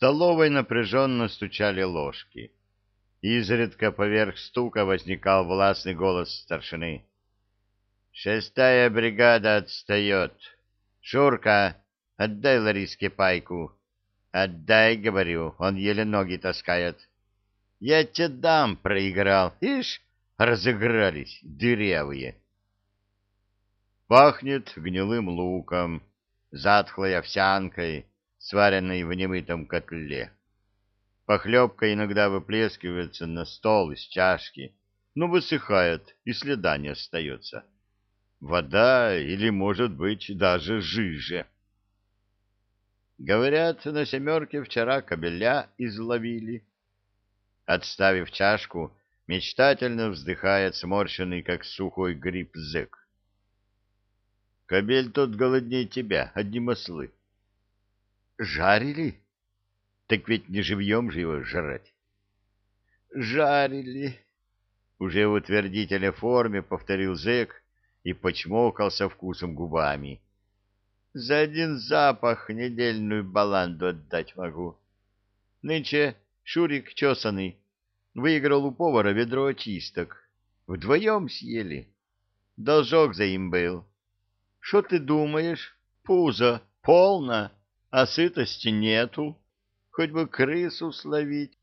столовой напряженно стучали ложки. Изредка поверх стука возникал властный голос старшины. «Шестая бригада отстает. Шурка, отдай Лариске пайку». «Отдай, — говорю, — он еле ноги таскает». «Я тебе дам, — проиграл. Ишь, разыгрались, дырявые». Пахнет гнилым луком, затхлой овсянкой, сваренной в немытом котле. Похлебка иногда выплескивается на стол из чашки, но высыхает, и следа не остается. Вода или, может быть, даже жиже. Говорят, на семерке вчера кобеля изловили. Отставив чашку, мечтательно вздыхает сморщенный, как сухой гриб, зэк. Кобель тот голоднее тебя, одни маслы. Жарили? Так ведь не живьем же его жрать. Жарили. Уже в утвердительной форме повторил зэк и почмокался вкусом губами. За один запах недельную баланду отдать могу. Нынче Шурик чесанный выиграл у повара ведро очисток. Вдвоем съели. Должок за им был. Что ты думаешь? Пузо полно, а сытости нету хоть бы крысу словить.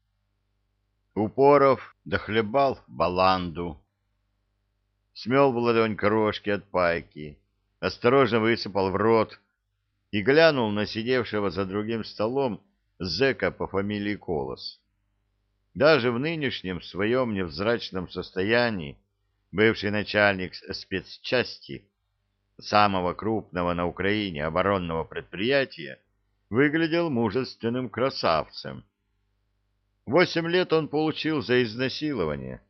Упоров дохлебал баланду, смел в ладонь крошки от пайки, осторожно высыпал в рот и глянул на сидевшего за другим столом зэка по фамилии Колос. Даже в нынешнем своем невзрачном состоянии бывший начальник спецчасти самого крупного на Украине оборонного предприятия выглядел мужественным красавцем. Восемь лет он получил за изнасилование.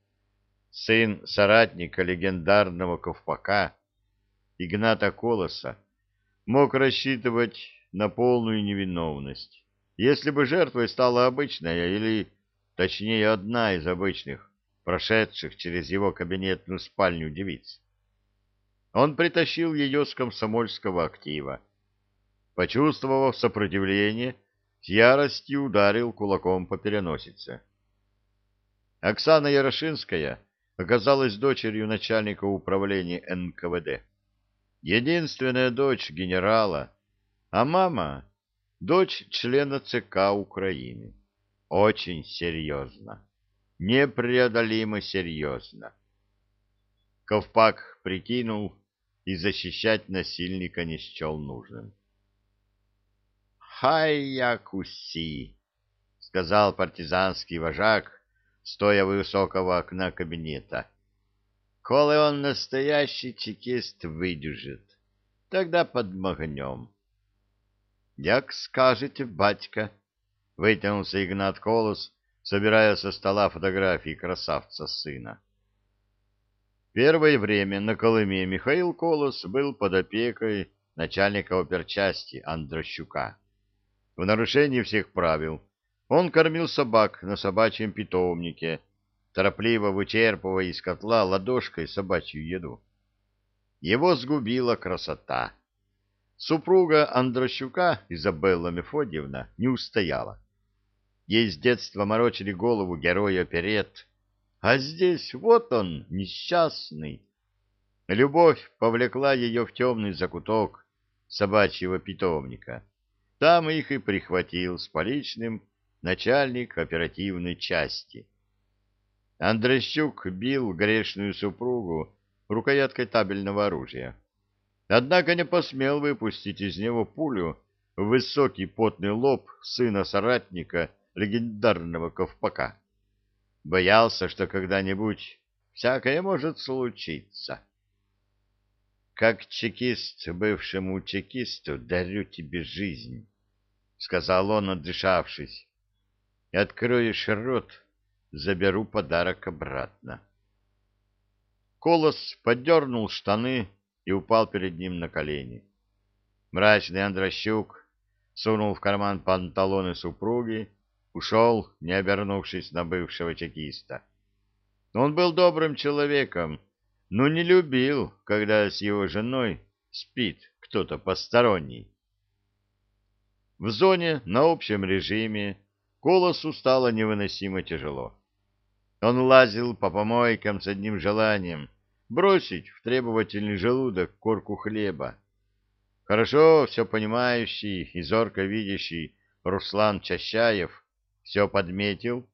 Сын соратника легендарного Ковпака, Игната Колоса, мог рассчитывать на полную невиновность, если бы жертвой стала обычная или, точнее, одна из обычных, прошедших через его кабинетную спальню девиц. Он притащил ее с комсомольского актива, Почувствовав сопротивление, с яростью ударил кулаком по переносице. Оксана Ярошинская оказалась дочерью начальника управления НКВД. Единственная дочь генерала, а мама — дочь члена ЦК Украины. Очень серьезно, непреодолимо серьезно. Ковпак прикинул и защищать насильника не счел нужным. «Хай-я-куси!» — сказал партизанский вожак, стоя у высокого окна кабинета. «Коли он настоящий чекист выдержит, тогда подмогнем». «Як скажете, батька!» — вытянулся Игнат Колос, собирая со стола фотографии красавца сына. Первое время на Колыме Михаил Колос был под опекой начальника оперчасти Андрощука в нарушении всех правил. Он кормил собак на собачьем питомнике, торопливо вычерпывая из котла ладошкой собачью еду. Его сгубила красота. Супруга Андрощука, Изабелла Мефодьевна, не устояла. Ей с детства морочили голову героя оперет, а здесь вот он, несчастный. Любовь повлекла ее в темный закуток собачьего питомника. Там их и прихватил с поличным начальник оперативной части. Андрещук бил грешную супругу рукояткой табельного оружия. Однако не посмел выпустить из него пулю в высокий потный лоб сына соратника легендарного Ковпака. Боялся, что когда-нибудь всякое может случиться. Как чекист бывшему чекисту дарю тебе жизнь, — сказал он, отдышавшись. — Откроешь рот, заберу подарок обратно. Колос поддернул штаны и упал перед ним на колени. Мрачный Андрощук сунул в карман панталоны супруги, ушел, не обернувшись на бывшего чекиста. Он был добрым человеком, но не любил, когда с его женой спит кто-то посторонний. В зоне на общем режиме Колосу стало невыносимо тяжело. Он лазил по помойкам с одним желанием — бросить в требовательный желудок корку хлеба. Хорошо все понимающий и зорко видящий Руслан Чащаев все подметил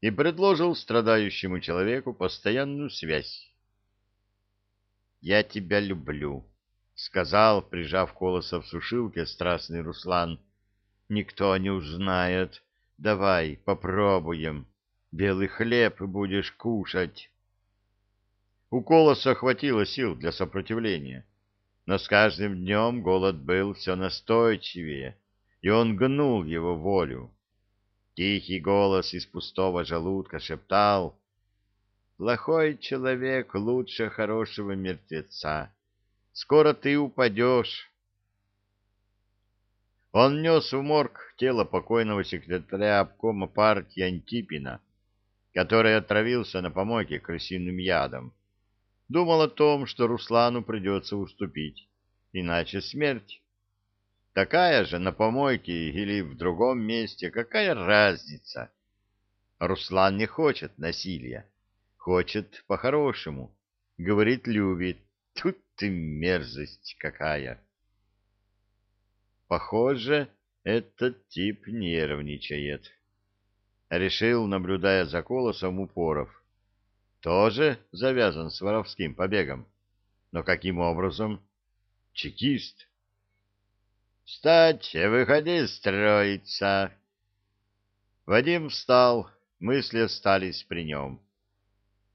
и предложил страдающему человеку постоянную связь. «Я тебя люблю», — сказал, прижав колосо в сушилке страстный Руслан. «Никто не узнает. Давай попробуем. Белый хлеб будешь кушать». У колоса хватило сил для сопротивления, но с каждым днем голод был все настойчивее, и он гнул его волю. Тихий голос из пустого желудка шептал «Плохой человек лучше хорошего мертвеца. Скоро ты упадешь». Он нес в морг тело покойного секретаря обкома партии Антипина, который отравился на помойке крысиным ядом. Думал о том, что Руслану придется уступить, иначе смерть. Такая же на помойке или в другом месте, какая разница? Руслан не хочет насилия, хочет по-хорошему, говорит, любит. Тут ты мерзость какая! Похоже, этот тип нервничает. Решил, наблюдая за колосом упоров. Тоже завязан с воровским побегом. Но каким образом? Чекист «Встать, выходи строиться!» Вадим встал, мысли остались при нем.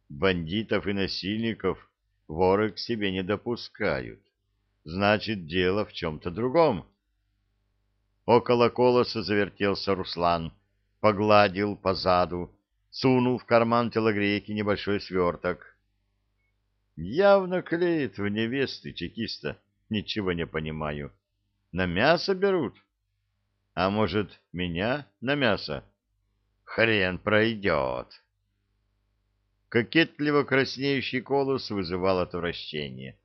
Бандитов и насильников воры к себе не допускают. Значит, дело в чем-то другом. Около колоса завертелся Руслан, погладил по заду, сунул в карман телогрейки небольшой сверток. Явно клеит в невесты чекиста, ничего не понимаю. На мясо берут? А может, меня на мясо? Хрен пройдет. Кокетливо краснеющий колос вызывал отвращение.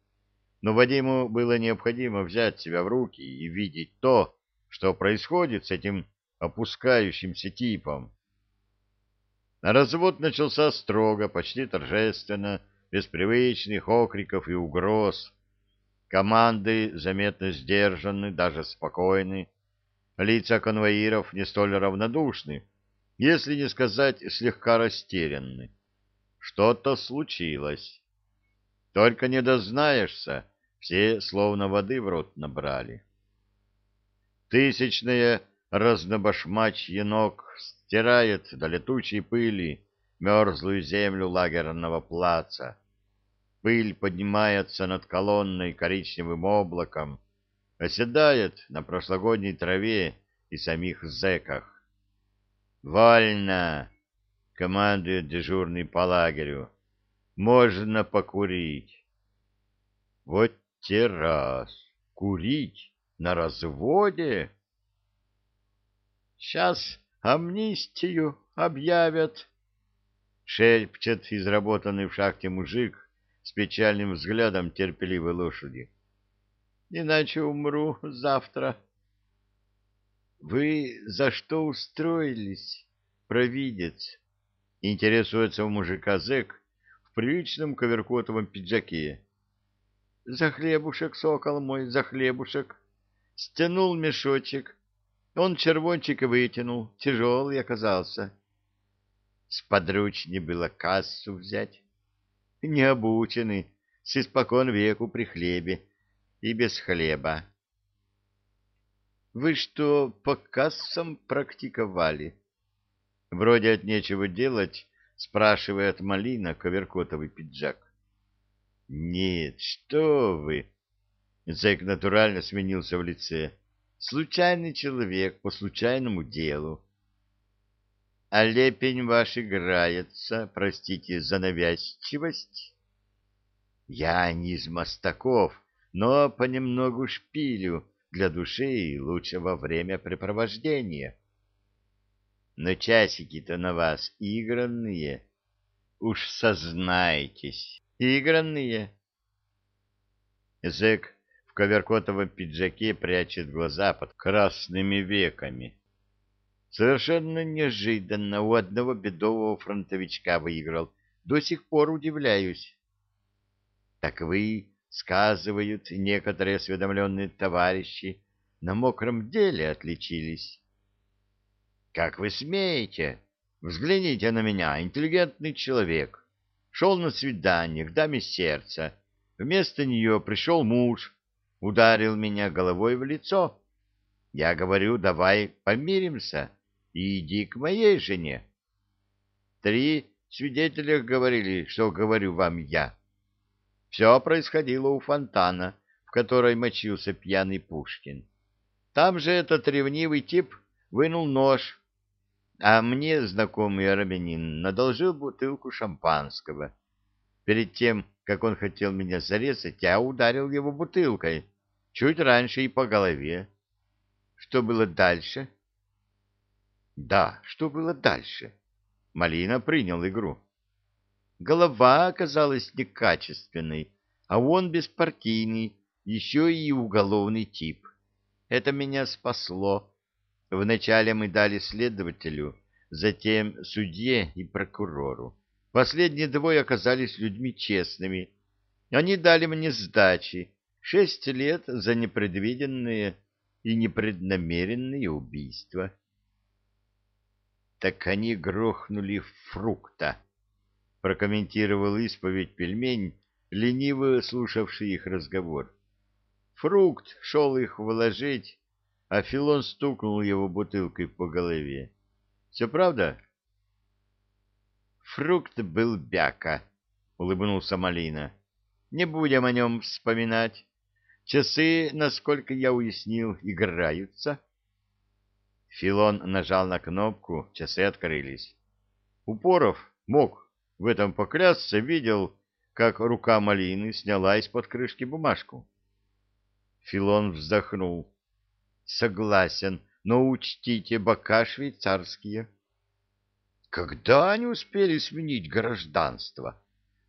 Но Вадиму было необходимо взять себя в руки и видеть то, что происходит с этим опускающимся типом. Развод начался строго, почти торжественно, без привычных окриков и угроз. Команды заметно сдержаны, даже спокойны. Лица конвоиров не столь равнодушны, если не сказать слегка растерянны. Что-то случилось. Только не дознаешься, все словно воды в рот набрали. Тысячное разнобашмачье ног стирает до летучей пыли мерзлую землю лагерного плаца Пыль поднимается над колонной коричневым облаком, оседает на прошлогодней траве и самих зэках. «Вольно!» — командует дежурный по лагерю. «Можно покурить». Вот те раз! Курить на разводе? Сейчас амнистию объявят, — шепчет изработанный в шахте мужик, с печальным взглядом терпеливой лошади. «Иначе умру завтра». «Вы за что устроились, провидец?» Интересуется у мужика зэк в приличном коверкотовом пиджаке. «За хлебушек, сокол мой, за хлебушек!» Стянул мешочек. Он червончик вытянул, тяжелый оказался. Сподручнее было кассу взять не обучены, с испокон веку при хлебе и без хлеба. Вы что, по кассам практиковали? Вроде от нечего делать, спрашивает Малина коверкотовый пиджак. Нет, что вы! Зэк натурально сменился в лице. Случайный человек по случайному делу. А лепень ваш играется, простите за навязчивость. Я не из мостаков, но понемногу шпилю для души и лучшего времяпрепровождения. Но часики-то на вас игранные. Уж сознайтесь, игранные. Зэк в коверкотовом пиджаке прячет глаза под красными веками. Совершенно неожиданно у одного бедового фронтовичка выиграл. До сих пор удивляюсь. Так вы, сказывают некоторые осведомленные товарищи, на мокром деле отличились. Как вы смеете? Взгляните на меня, интеллигентный человек. Шел на свидание к даме сердца. Вместо нее пришел муж, ударил меня головой в лицо. Я говорю, давай помиримся и иди к моей жене. Три свидетеля говорили, что говорю вам я. Все происходило у фонтана, в которой мочился пьяный Пушкин. Там же этот ревнивый тип вынул нож, а мне знакомый армянин надолжил бутылку шампанского. Перед тем, как он хотел меня зарезать, я ударил его бутылкой, чуть раньше и по голове. Что было дальше? — да, что было дальше? Малина принял игру. Голова оказалась некачественной, а он беспартийный, еще и уголовный тип. Это меня спасло. Вначале мы дали следователю, затем судье и прокурору. Последние двое оказались людьми честными. Они дали мне сдачи, шесть лет за непредвиденные и непреднамеренные убийства так они грохнули фрукта, — прокомментировал исповедь пельмень, лениво слушавший их разговор. Фрукт шел их вложить, а Филон стукнул его бутылкой по голове. — Все правда? — Фрукт был бяка, — улыбнулся Малина. — Не будем о нем вспоминать. Часы, насколько я уяснил, играются. — Филон нажал на кнопку, часы открылись. Упоров мог в этом поклясться, видел, как рука малины сняла из-под крышки бумажку. Филон вздохнул. Согласен, но учтите, бока швейцарские. Когда они успели сменить гражданство?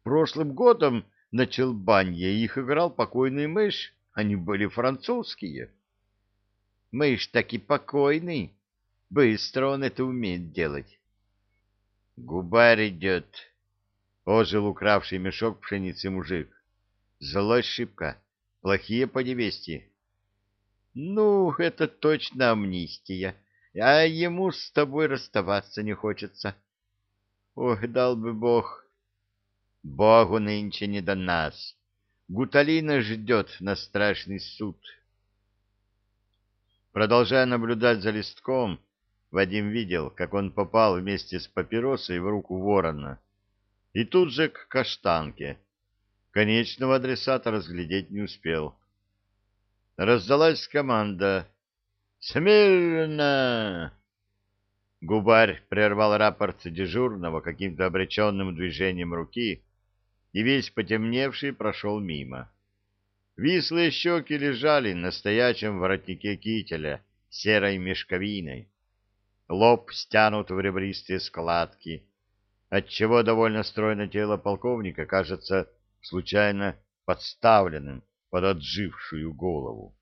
Прошлым годом на Челбанье их играл покойный мышь, они были французские. Мышь таки покойный. Быстро он это умеет делать. Губарь идет. Ожил укравший мешок пшеницы мужик. Злой шибко. Плохие подевести. Ну, это точно амнистия. А ему с тобой расставаться не хочется. Ох, дал бы бог. Богу нынче не до нас. Гуталина ждет на страшный суд. Продолжая наблюдать за листком, Вадим видел, как он попал вместе с папиросой в руку ворона. И тут же к каштанке. Конечного адресата разглядеть не успел. Раздалась команда «Смирно!». Губарь прервал рапорт дежурного каким-то обреченным движением руки и весь потемневший прошел мимо. Вислые щеки лежали на стоячем воротнике кителя серой мешковиной. Лоб стянут в ребристые складки, отчего довольно стройное тело полковника кажется случайно подставленным под отжившую голову.